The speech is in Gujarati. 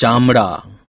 ચામડા